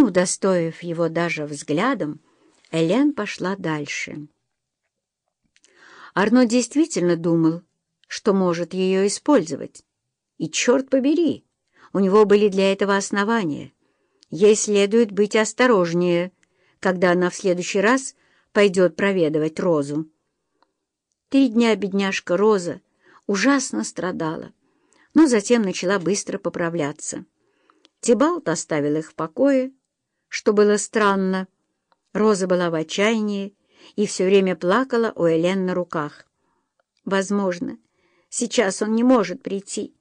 Не удостоив его даже взглядом, Элен пошла дальше. Арно действительно думал, что может ее использовать. И, черт побери, у него были для этого основания. Ей следует быть осторожнее, когда она в следующий раз пойдет проведывать Розу. Три дня бедняжка Роза ужасно страдала, но затем начала быстро поправляться. Тибалт оставил их в покое, что было странно. Роза была в отчаянии и все время плакала у Элен на руках. «Возможно, сейчас он не может прийти.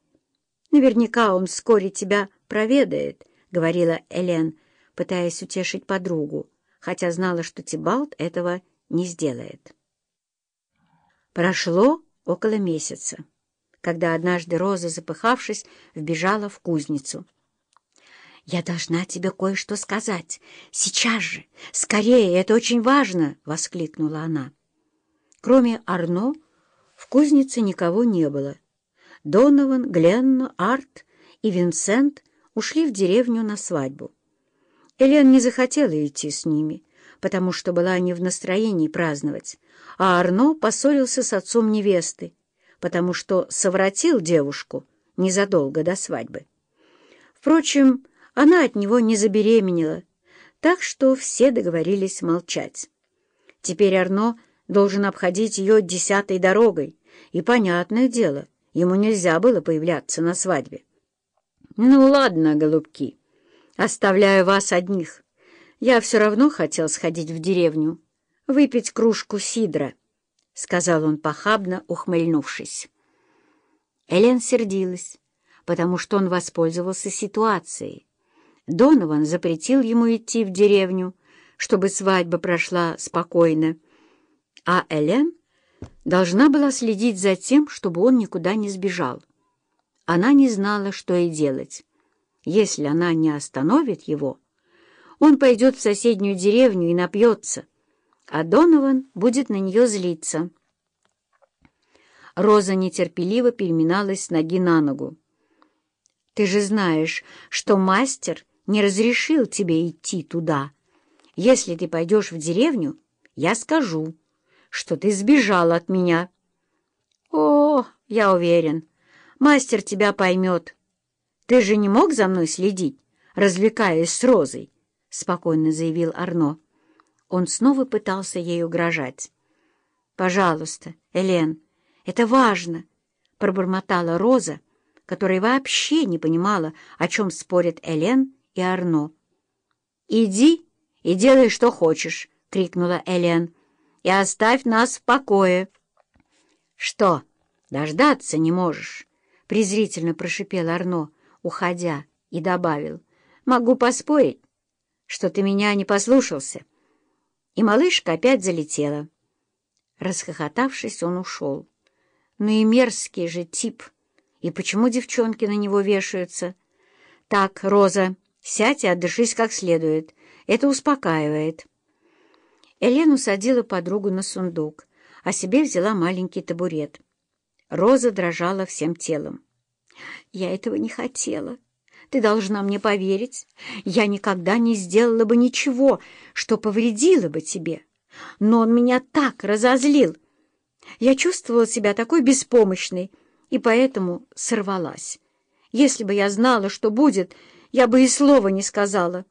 Наверняка он вскоре тебя проведает», — говорила Элен, пытаясь утешить подругу, хотя знала, что Тибалт этого не сделает. Прошло около месяца, когда однажды Роза, запыхавшись, вбежала в кузницу. «Я должна тебе кое-что сказать. Сейчас же! Скорее! Это очень важно!» — воскликнула она. Кроме Арно, в кузнице никого не было. Донован, Гленна, Арт и Винсент ушли в деревню на свадьбу. Элен не захотела идти с ними, потому что была не в настроении праздновать, а Арно поссорился с отцом невесты, потому что совратил девушку незадолго до свадьбы. Впрочем, она от него не забеременела, так что все договорились молчать. Теперь Арно должен обходить ее десятой дорогой, и, понятное дело, ему нельзя было появляться на свадьбе. «Ну ладно, голубки, оставляю вас одних. Я все равно хотел сходить в деревню, выпить кружку сидра», — сказал он похабно, ухмыльнувшись. Элен сердилась, потому что он воспользовался ситуацией Донован запретил ему идти в деревню, чтобы свадьба прошла спокойно, а Элен должна была следить за тем, чтобы он никуда не сбежал. Она не знала, что и делать. Если она не остановит его, он пойдет в соседнюю деревню и напьется, а Донован будет на нее злиться. Роза нетерпеливо переминалась с ноги на ногу. «Ты же знаешь, что мастер не разрешил тебе идти туда. Если ты пойдешь в деревню, я скажу, что ты сбежал от меня. О, я уверен, мастер тебя поймет. Ты же не мог за мной следить, развлекаясь с Розой, — спокойно заявил Арно. Он снова пытался ей угрожать. «Пожалуйста, Элен, это важно», — пробормотала Роза, которая вообще не понимала, о чем спорит Элен и Арно. «Иди и делай, что хочешь!» — крикнула Элен. «И оставь нас в покое!» «Что, дождаться не можешь?» — презрительно прошипел Арно, уходя, и добавил. «Могу поспорить, что ты меня не послушался». И малышка опять залетела. Расхохотавшись, он ушел. Ну и мерзкий же тип. И почему девчонки на него вешаются? Так, Роза... Сядь и отдышись как следует. Это успокаивает. Элен усадила подругу на сундук, а себе взяла маленький табурет. Роза дрожала всем телом. «Я этого не хотела. Ты должна мне поверить. Я никогда не сделала бы ничего, что повредило бы тебе. Но он меня так разозлил. Я чувствовала себя такой беспомощной, и поэтому сорвалась. Если бы я знала, что будет, я бы и слова не сказала.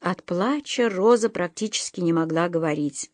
От плача Роза практически не могла говорить.